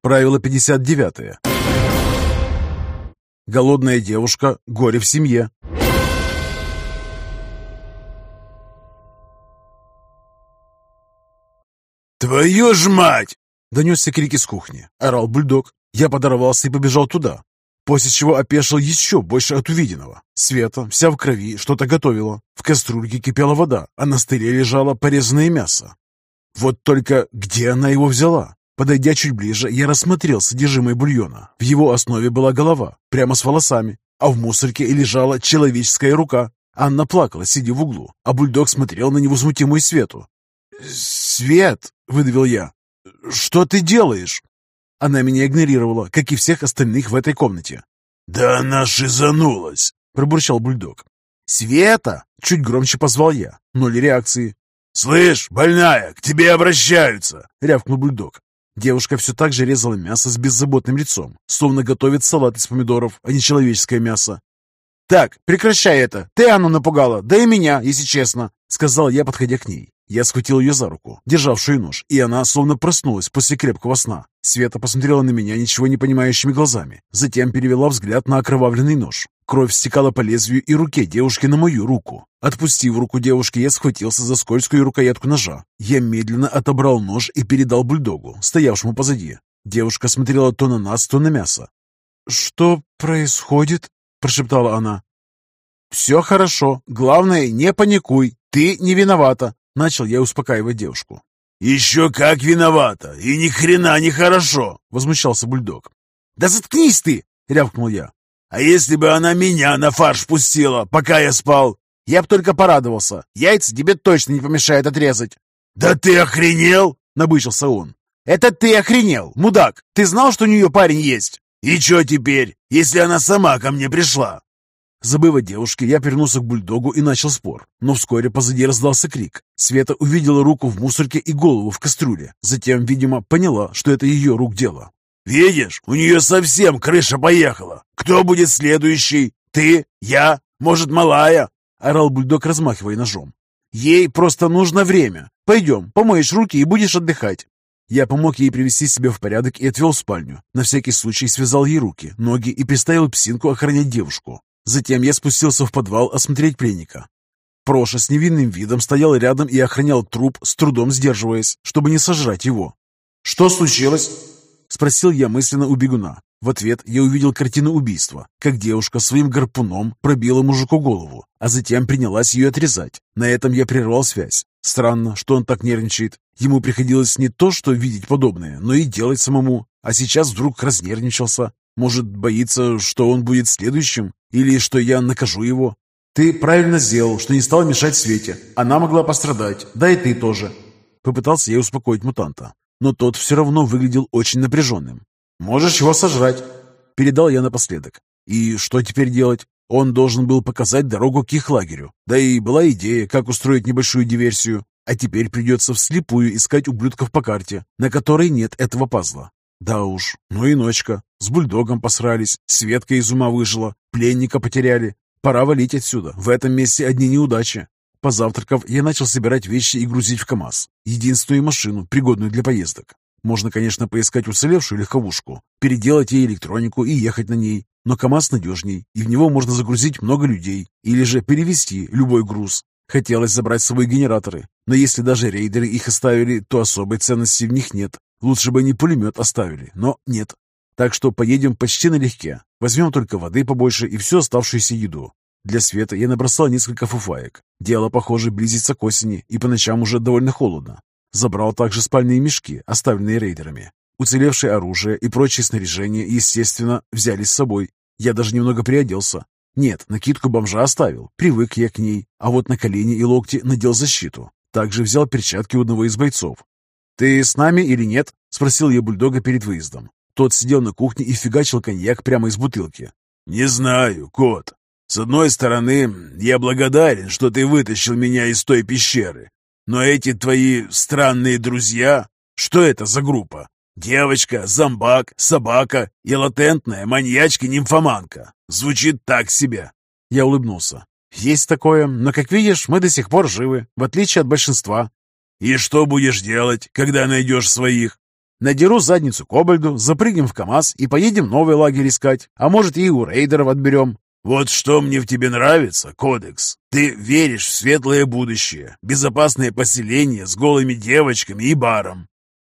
Правило 59. Голодная девушка – горе в семье. «Твою ж мать!» – донесся крик из кухни. Орал бульдог. Я подорвался и побежал туда, после чего опешил еще больше от увиденного. Света, вся в крови, что-то готовила. В кастрюльке кипела вода, а на столе лежало порезанное мясо. Вот только где она его взяла? Подойдя чуть ближе, я рассмотрел содержимое бульона. В его основе была голова, прямо с волосами, а в мусорке лежала человеческая рука. Анна плакала, сидя в углу, а бульдог смотрел на невозмутимую Свету. «Свет!» — выдавил я. «Что ты делаешь?» Она меня игнорировала, как и всех остальных в этой комнате. «Да она шизанулась!» — пробурчал бульдог. «Света!» — чуть громче позвал я. Ноль реакции. «Слышь, больная, к тебе обращаются!» — рявкнул бульдог. Девушка все так же резала мясо с беззаботным лицом, словно готовит салат из помидоров, а не человеческое мясо. «Так, прекращай это! Ты Анну напугала, да и меня, если честно!» — сказал я, подходя к ней. Я схватил ее за руку, державшую нож, и она словно проснулась после крепкого сна. Света посмотрела на меня ничего не понимающими глазами, затем перевела взгляд на окровавленный нож. Кровь стекала по лезвию и руке девушки на мою руку. Отпустив руку девушки, я схватился за скользкую рукоятку ножа. Я медленно отобрал нож и передал бульдогу, стоявшему позади. Девушка смотрела то на нас, то на мясо. «Что происходит?» – прошептала она. «Все хорошо. Главное, не паникуй. Ты не виновата», – начал я успокаивать девушку. «Еще как виновата! И ни хрена не хорошо!» – возмущался бульдог. «Да заткнись ты!» – рявкнул я. А если бы она меня на фарш пустила, пока я спал? Я бы только порадовался. Яйца тебе точно не помешает отрезать. Да ты охренел? Набычился он. Это ты охренел, мудак. Ты знал, что у нее парень есть? И что теперь, если она сама ко мне пришла? Забыв о девушке, я вернулся к бульдогу и начал спор. Но вскоре позади раздался крик. Света увидела руку в мусорке и голову в кастрюле. Затем, видимо, поняла, что это ее рук дело. «Видишь, у нее совсем крыша поехала. Кто будет следующий? Ты? Я? Может, малая?» — орал бульдог, размахивая ножом. «Ей просто нужно время. Пойдем, помоешь руки и будешь отдыхать». Я помог ей привести себя в порядок и отвел в спальню. На всякий случай связал ей руки, ноги и приставил псинку охранять девушку. Затем я спустился в подвал осмотреть пленника. Проша с невинным видом стоял рядом и охранял труп, с трудом сдерживаясь, чтобы не сожрать его. «Что случилось?» Спросил я мысленно у бегуна. В ответ я увидел картину убийства, как девушка своим гарпуном пробила мужику голову, а затем принялась ее отрезать. На этом я прервал связь. Странно, что он так нервничает. Ему приходилось не то, что видеть подобное, но и делать самому. А сейчас вдруг разнервничался. Может, боится, что он будет следующим? Или что я накажу его? Ты правильно сделал, что не стал мешать Свете. Она могла пострадать, да и ты тоже. Попытался я успокоить мутанта но тот все равно выглядел очень напряженным. «Можешь его сожрать», — передал я напоследок. «И что теперь делать? Он должен был показать дорогу к их лагерю. Да и была идея, как устроить небольшую диверсию. А теперь придется вслепую искать ублюдков по карте, на которой нет этого пазла. Да уж, ну и ночка. С бульдогом посрались, Светка из ума выжила, пленника потеряли. Пора валить отсюда. В этом месте одни неудачи. Позавтракав, я начал собирать вещи и грузить в КАМАЗ. Единственную машину, пригодную для поездок. Можно, конечно, поискать уцелевшую легковушку, переделать ей электронику и ехать на ней. Но КАМАЗ надежней, и в него можно загрузить много людей, или же перевезти любой груз. Хотелось забрать с собой генераторы, но если даже рейдеры их оставили, то особой ценности в них нет. Лучше бы они пулемет оставили, но нет. Так что поедем почти налегке. Возьмем только воды побольше и всю оставшуюся еду. Для света я набросал несколько фуфаек. Дело, похоже, близится к осени, и по ночам уже довольно холодно. Забрал также спальные мешки, оставленные рейдерами. Уцелевшее оружие и прочее снаряжение, естественно, взяли с собой. Я даже немного приоделся. Нет, накидку бомжа оставил, привык я к ней, а вот на колени и локти надел защиту. Также взял перчатки у одного из бойцов. «Ты с нами или нет?» – спросил я бульдога перед выездом. Тот сидел на кухне и фигачил коньяк прямо из бутылки. «Не знаю, кот. С одной стороны, я благодарен, что ты вытащил меня из той пещеры. Но эти твои странные друзья, что это за группа? Девочка, зомбак, собака и латентная маньячка-нимфоманка. Звучит так себе. Я улыбнулся. Есть такое, но, как видишь, мы до сих пор живы, в отличие от большинства. И что будешь делать, когда найдешь своих? Надеру задницу Кобальду, запрыгнем в КамАЗ и поедем новый лагерь искать. А может, и у рейдеров отберем. Вот что мне в тебе нравится, Кодекс. Ты веришь в светлое будущее, безопасное поселение с голыми девочками и баром.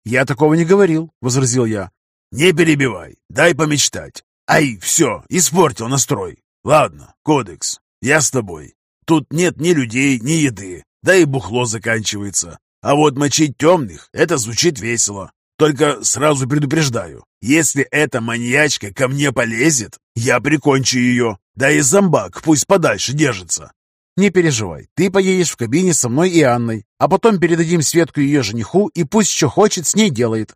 Я такого не говорил, возразил я. Не перебивай, дай помечтать. Ай, все, испортил настрой. Ладно, Кодекс, я с тобой. Тут нет ни людей, ни еды, да и бухло заканчивается. А вот мочить темных — это звучит весело. Только сразу предупреждаю, если эта маньячка ко мне полезет, я прикончу ее. Да и зомбак пусть подальше держится. Не переживай, ты поедешь в кабине со мной и Анной, а потом передадим Светку ее жениху, и пусть что хочет с ней делает.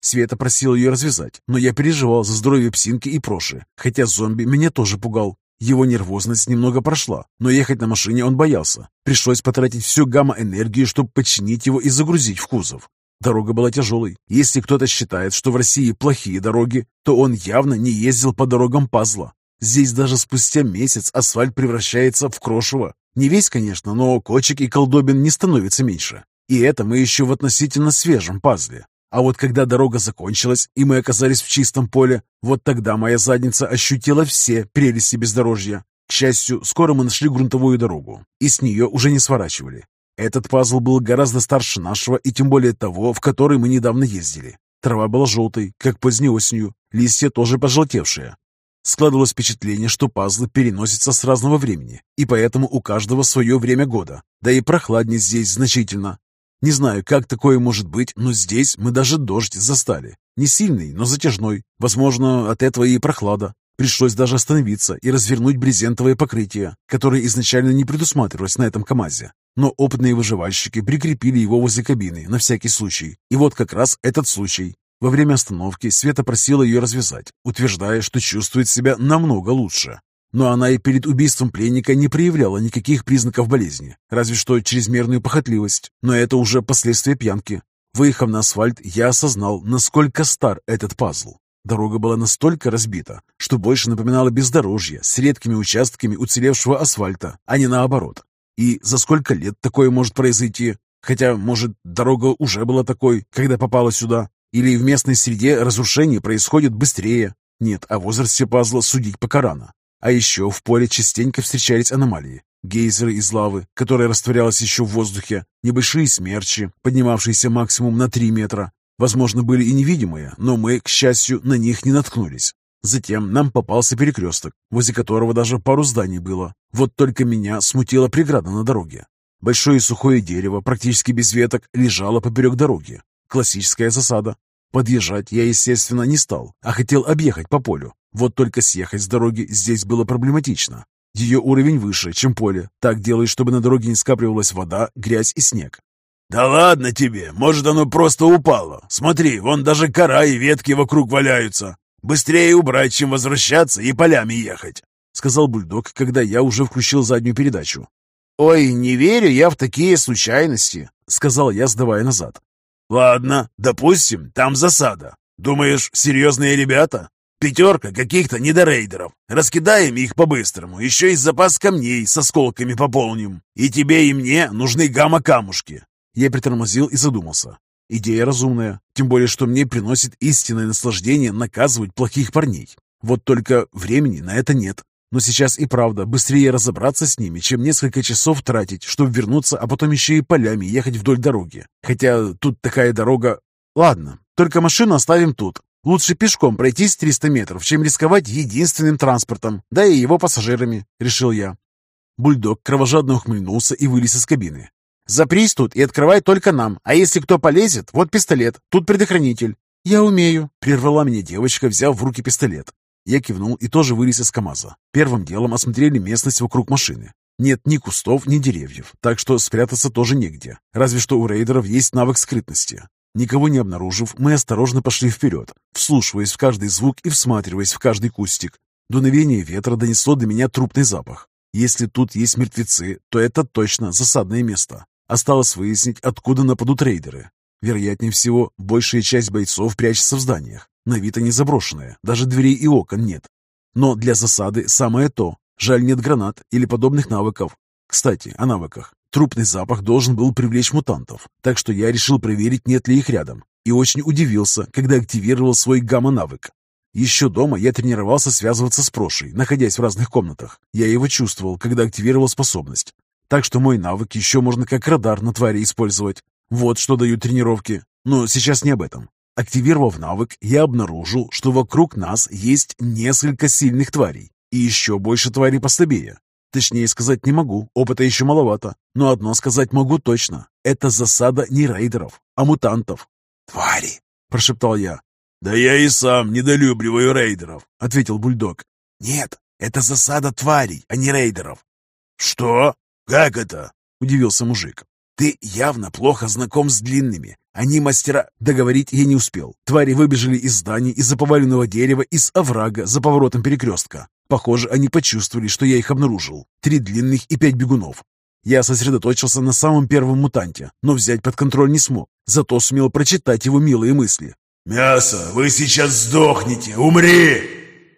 Света просила ее развязать, но я переживал за здоровье псинки и Проши, хотя зомби меня тоже пугал. Его нервозность немного прошла, но ехать на машине он боялся. Пришлось потратить всю гамма-энергию, чтобы починить его и загрузить в кузов. Дорога была тяжелой. Если кто-то считает, что в России плохие дороги, то он явно не ездил по дорогам пазла. Здесь даже спустя месяц асфальт превращается в крошево. Не весь, конечно, но кочек и колдобин не становится меньше. И это мы еще в относительно свежем пазле. А вот когда дорога закончилась, и мы оказались в чистом поле, вот тогда моя задница ощутила все прелести бездорожья. К счастью, скоро мы нашли грунтовую дорогу, и с нее уже не сворачивали. Этот пазл был гораздо старше нашего и тем более того, в который мы недавно ездили. Трава была желтой, как поздней осенью, листья тоже пожелтевшие. Складывалось впечатление, что пазлы переносятся с разного времени, и поэтому у каждого свое время года, да и прохладнее здесь значительно. Не знаю, как такое может быть, но здесь мы даже дождь застали. Не сильный, но затяжной. Возможно, от этого и прохлада. Пришлось даже остановиться и развернуть брезентовое покрытие, которое изначально не предусматривалось на этом КАМАЗе. Но опытные выживальщики прикрепили его возле кабины на всякий случай. И вот как раз этот случай. Во время остановки Света просила ее развязать, утверждая, что чувствует себя намного лучше. Но она и перед убийством пленника не проявляла никаких признаков болезни, разве что чрезмерную похотливость. Но это уже последствия пьянки. Выехав на асфальт, я осознал, насколько стар этот пазл. Дорога была настолько разбита, что больше напоминала бездорожье с редкими участками уцелевшего асфальта, а не наоборот. И за сколько лет такое может произойти? Хотя, может, дорога уже была такой, когда попала сюда? Или в местной среде разрушение происходит быстрее? Нет, о возрасте пазла судить пока рано. А еще в поле частенько встречались аномалии. Гейзеры из лавы, которая растворялась еще в воздухе, небольшие смерчи, поднимавшиеся максимум на 3 метра. Возможно, были и невидимые, но мы, к счастью, на них не наткнулись. Затем нам попался перекресток, возле которого даже пару зданий было. Вот только меня смутила преграда на дороге. Большое сухое дерево, практически без веток, лежало поперек дороги. Классическая засада. Подъезжать я, естественно, не стал, а хотел объехать по полю. Вот только съехать с дороги здесь было проблематично. Ее уровень выше, чем поле. Так делают, чтобы на дороге не скапливалась вода, грязь и снег. «Да ладно тебе, может, оно просто упало. Смотри, вон даже кора и ветки вокруг валяются. Быстрее убрать, чем возвращаться и полями ехать», — сказал бульдог, когда я уже включил заднюю передачу. «Ой, не верю я в такие случайности», — сказал я, сдавая назад. «Ладно, допустим, там засада. Думаешь, серьезные ребята? Пятерка каких-то недорейдеров. Раскидаем их по-быстрому, еще и запас камней с осколками пополним. И тебе, и мне нужны гамма-камушки». Я притормозил и задумался. Идея разумная, тем более, что мне приносит истинное наслаждение наказывать плохих парней. Вот только времени на это нет. Но сейчас и правда быстрее разобраться с ними, чем несколько часов тратить, чтобы вернуться, а потом еще и полями ехать вдоль дороги. Хотя тут такая дорога... Ладно, только машину оставим тут. Лучше пешком пройтись 300 метров, чем рисковать единственным транспортом, да и его пассажирами, решил я. Бульдог кровожадно ухмыльнулся и вылез из кабины. Запрись тут и открывай только нам, а если кто полезет, вот пистолет, тут предохранитель». «Я умею», — прервала меня девочка, взяв в руки пистолет. Я кивнул и тоже вылез из КамАЗа. Первым делом осмотрели местность вокруг машины. Нет ни кустов, ни деревьев, так что спрятаться тоже негде. Разве что у рейдеров есть навык скрытности. Никого не обнаружив, мы осторожно пошли вперед, вслушиваясь в каждый звук и всматриваясь в каждый кустик. Дуновение ветра донесло до меня трупный запах. Если тут есть мертвецы, то это точно засадное место. Осталось выяснить, откуда нападут рейдеры. Вероятнее всего, большая часть бойцов прячется в зданиях. На вид они заброшенные, даже дверей и окон нет. Но для засады самое то. Жаль, нет гранат или подобных навыков. Кстати, о навыках. Трупный запах должен был привлечь мутантов, так что я решил проверить, нет ли их рядом, и очень удивился, когда активировал свой гамма-навык. Еще дома я тренировался связываться с Прошей, находясь в разных комнатах. Я его чувствовал, когда активировал способность. Так что мой навык еще можно как радар на твари использовать. Вот что дают тренировки. Но сейчас не об этом. Активировав навык, я обнаружил, что вокруг нас есть несколько сильных тварей и еще больше тварей послабее. Точнее сказать не могу, опыта еще маловато. Но одно сказать могу точно. Это засада не рейдеров, а мутантов. «Твари!» – прошептал я. «Да я и сам недолюбливаю рейдеров», – ответил бульдог. «Нет, это засада тварей, а не рейдеров». «Что? Как это?» – удивился мужик. «Ты явно плохо знаком с длинными. Они мастера...» Договорить я не успел. Твари выбежали из здания, из-за поваленного дерева, из оврага за поворотом перекрестка. Похоже, они почувствовали, что я их обнаружил. Три длинных и пять бегунов. Я сосредоточился на самом первом мутанте, но взять под контроль не смог. Зато сумел прочитать его милые мысли. «Мясо, вы сейчас сдохнете! Умри!»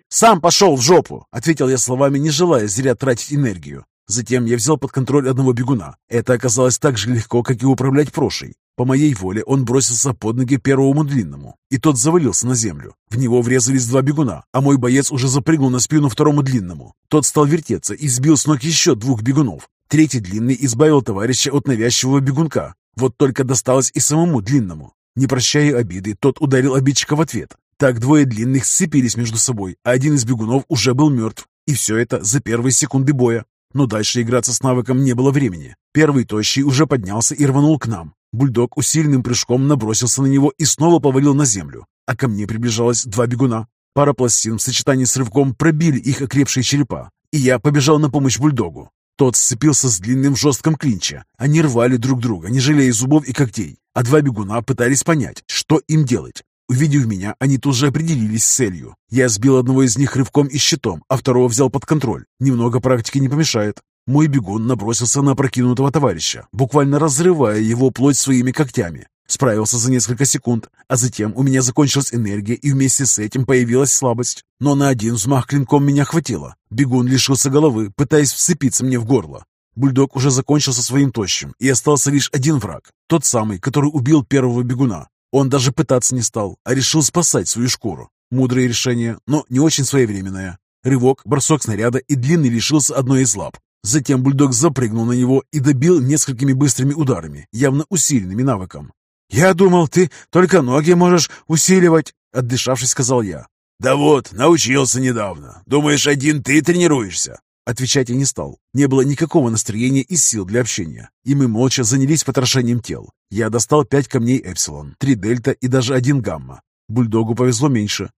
«Сам пошел в жопу!» — ответил я словами, не желая зря тратить энергию. Затем я взял под контроль одного бегуна. Это оказалось так же легко, как и управлять прошей. По моей воле он бросился под ноги первому длинному, и тот завалился на землю. В него врезались два бегуна, а мой боец уже запрыгнул на спину второму длинному. Тот стал вертеться и сбил с ног еще двух бегунов. Третий длинный избавил товарища от навязчивого бегунка. Вот только досталось и самому длинному. Не прощая обиды, тот ударил обидчика в ответ. Так двое длинных сцепились между собой, а один из бегунов уже был мертв. И все это за первые секунды боя. Но дальше играться с навыком не было времени. Первый тощий уже поднялся и рванул к нам. Бульдог усиленным прыжком набросился на него и снова повалил на землю. А ко мне приближалось два бегуна. Пара пластин в сочетании с рывком пробили их окрепшие черепа. И я побежал на помощь бульдогу. Тот сцепился с длинным жестком клинче. Они рвали друг друга, не жалея зубов и когтей. А два бегуна пытались понять, что им делать. Увидев меня, они тут же определились с целью. Я сбил одного из них рывком и щитом, а второго взял под контроль. Немного практики не помешает. Мой бегун набросился на опрокинутого товарища, буквально разрывая его плоть своими когтями. Справился за несколько секунд, а затем у меня закончилась энергия, и вместе с этим появилась слабость. Но на один взмах клинком меня хватило. Бегун лишился головы, пытаясь вцепиться мне в горло. Бульдог уже закончил со своим тощим, и остался лишь один враг, тот самый, который убил первого бегуна. Он даже пытаться не стал, а решил спасать свою шкуру. Мудрое решение, но не очень своевременное. Рывок, бросок снаряда, и длинный лишился одной из лап. Затем бульдог запрыгнул на него и добил несколькими быстрыми ударами, явно усиленными навыком. «Я думал, ты только ноги можешь усиливать», — отдышавшись, сказал я. «Да вот, научился недавно. Думаешь, один ты тренируешься?» Отвечать я не стал. Не было никакого настроения и сил для общения. И мы молча занялись потрошением тел. Я достал пять камней Эпсилон, три Дельта и даже один Гамма. Бульдогу повезло меньше.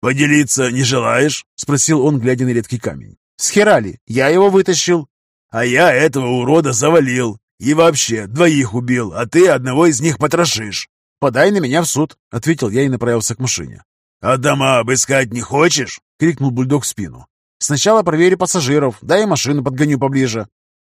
«Поделиться не желаешь?» — спросил он, глядя на редкий камень. Схерали, я его вытащил. А я этого урода завалил. И вообще, двоих убил, а ты одного из них потрошишь. Подай на меня в суд, ответил я и направился к машине. А дома обыскать не хочешь? крикнул бульдог в спину. Сначала проверю пассажиров, да и машину подгоню поближе.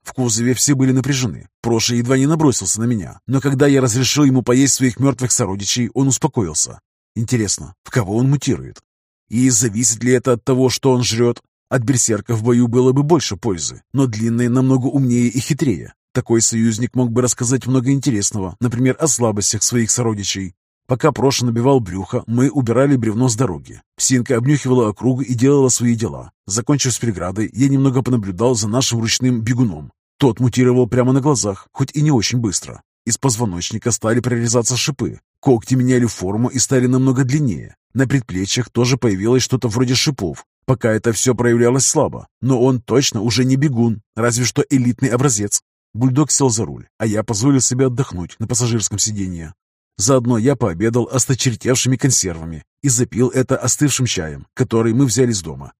В кузове все были напряжены. Проша едва не набросился на меня, но когда я разрешил ему поесть своих мертвых сородичей, он успокоился. Интересно, в кого он мутирует? И зависит ли это от того, что он жрет? От берсерка в бою было бы больше пользы, но длинный намного умнее и хитрее. Такой союзник мог бы рассказать много интересного, например, о слабостях своих сородичей. Пока Проша набивал брюхо, мы убирали бревно с дороги. Псинка обнюхивала округу и делала свои дела. Закончив с преградой, я немного понаблюдал за нашим ручным бегуном. Тот мутировал прямо на глазах, хоть и не очень быстро. Из позвоночника стали прорезаться шипы. Когти меняли форму и стали намного длиннее. На предплечьях тоже появилось что-то вроде шипов, Пока это все проявлялось слабо, но он точно уже не бегун, разве что элитный образец. Бульдог сел за руль, а я позволил себе отдохнуть на пассажирском сиденье. Заодно я пообедал осточертевшими консервами и запил это остывшим чаем, который мы взяли с дома.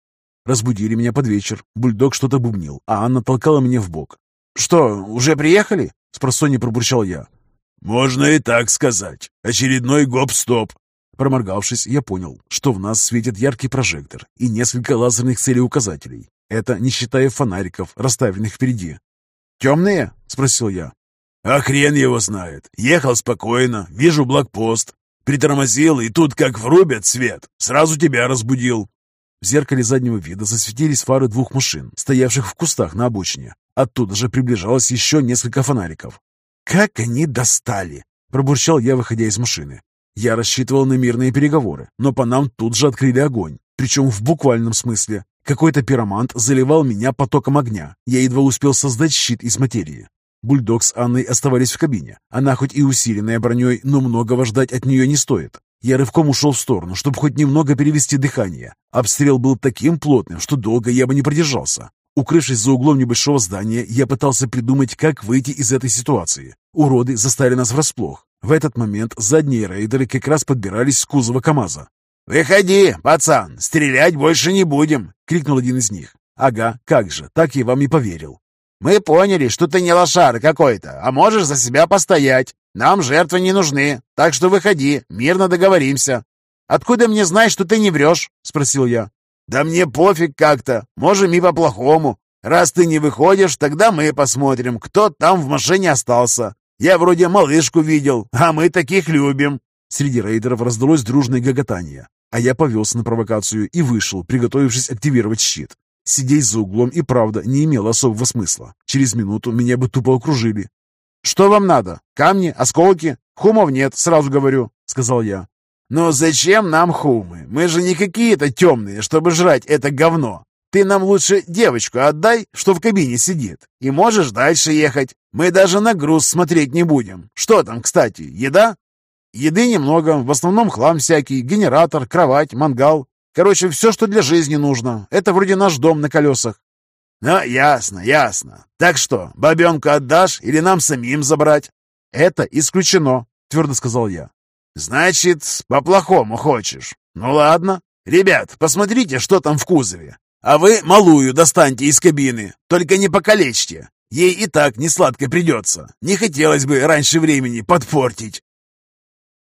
Разбудили меня под вечер, бульдог что-то бубнил, а Анна толкала меня в бок. «Что, уже приехали?» — спросонья пробурчал я. «Можно и так сказать. Очередной гоп-стоп. Проморгавшись, я понял, что в нас светит яркий прожектор и несколько лазерных целеуказателей. Это не считая фонариков, расставленных впереди. «Темные?» — спросил я. «А хрен его знает. Ехал спокойно, вижу блокпост. Притормозил, и тут как врубят свет. Сразу тебя разбудил». В зеркале заднего вида засветились фары двух машин, стоявших в кустах на обочине. Оттуда же приближалось еще несколько фонариков. «Как они достали!» – пробурчал я, выходя из машины. Я рассчитывал на мирные переговоры, но по нам тут же открыли огонь, причем в буквальном смысле. Какой-то пиромант заливал меня потоком огня. Я едва успел создать щит из материи. Бульдог с Анной оставались в кабине. Она хоть и усиленная броней, но многого ждать от нее не стоит. Я рывком ушел в сторону, чтобы хоть немного перевести дыхание. Обстрел был таким плотным, что долго я бы не продержался. Укрывшись за углом небольшого здания, я пытался придумать, как выйти из этой ситуации. Уроды застали нас врасплох. В этот момент задние рейдеры как раз подбирались с кузова КамАЗа. «Выходи, пацан, стрелять больше не будем!» — крикнул один из них. «Ага, как же, так я вам и поверил». «Мы поняли, что ты не лошара какой-то, а можешь за себя постоять. Нам жертвы не нужны, так что выходи, мирно договоримся». «Откуда мне знать, что ты не врешь?» — спросил я. «Да мне пофиг как-то, можем и по-плохому. Раз ты не выходишь, тогда мы посмотрим, кто там в машине остался. Я вроде малышку видел, а мы таких любим». Среди рейдеров раздалось дружное гоготание, а я повелся на провокацию и вышел, приготовившись активировать щит. Сидеть за углом и правда не имело особого смысла. Через минуту меня бы тупо окружили. «Что вам надо? Камни? Осколки? Хумов нет, сразу говорю», — сказал я. «Но зачем нам хумы? Мы же не какие-то темные, чтобы жрать это говно. Ты нам лучше девочку отдай, что в кабине сидит, и можешь дальше ехать. Мы даже на груз смотреть не будем. Что там, кстати, еда?» «Еды немного, в основном хлам всякий, генератор, кровать, мангал. Короче, все, что для жизни нужно. Это вроде наш дом на колесах». «Ну, ясно, ясно. Так что, бабенку отдашь или нам самим забрать?» «Это исключено», — твердо сказал я. «Значит, по-плохому хочешь. Ну ладно. Ребят, посмотрите, что там в кузове. А вы малую достаньте из кабины, только не покалечьте. Ей и так не сладко придется. Не хотелось бы раньше времени подпортить».